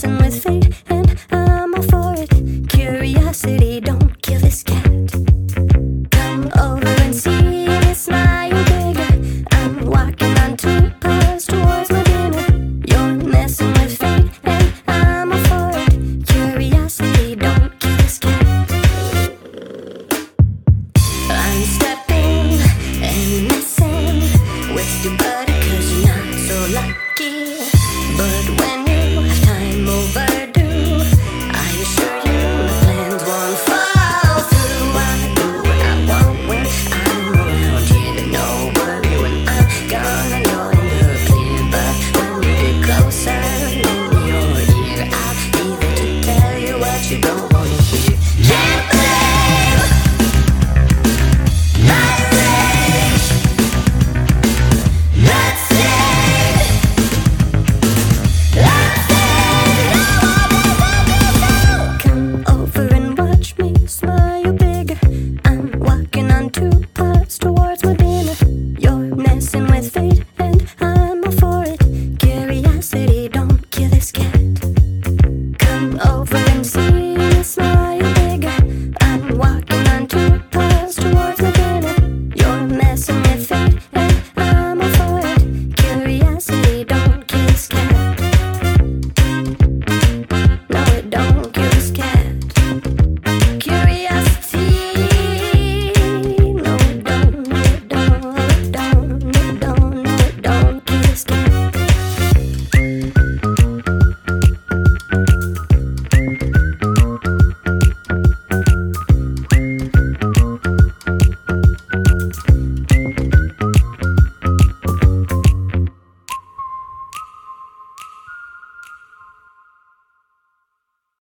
dancing with fate, and I'm all for it. Curiosity, don't kill this cat. Come over and see me, smile bigger. I'm walking on two paws towards my dinner. You're messing with fate, and I'm all for it. Curiosity, don't kill this cat. I'm stepping and messing with your buddy, cause you're not so lucky. But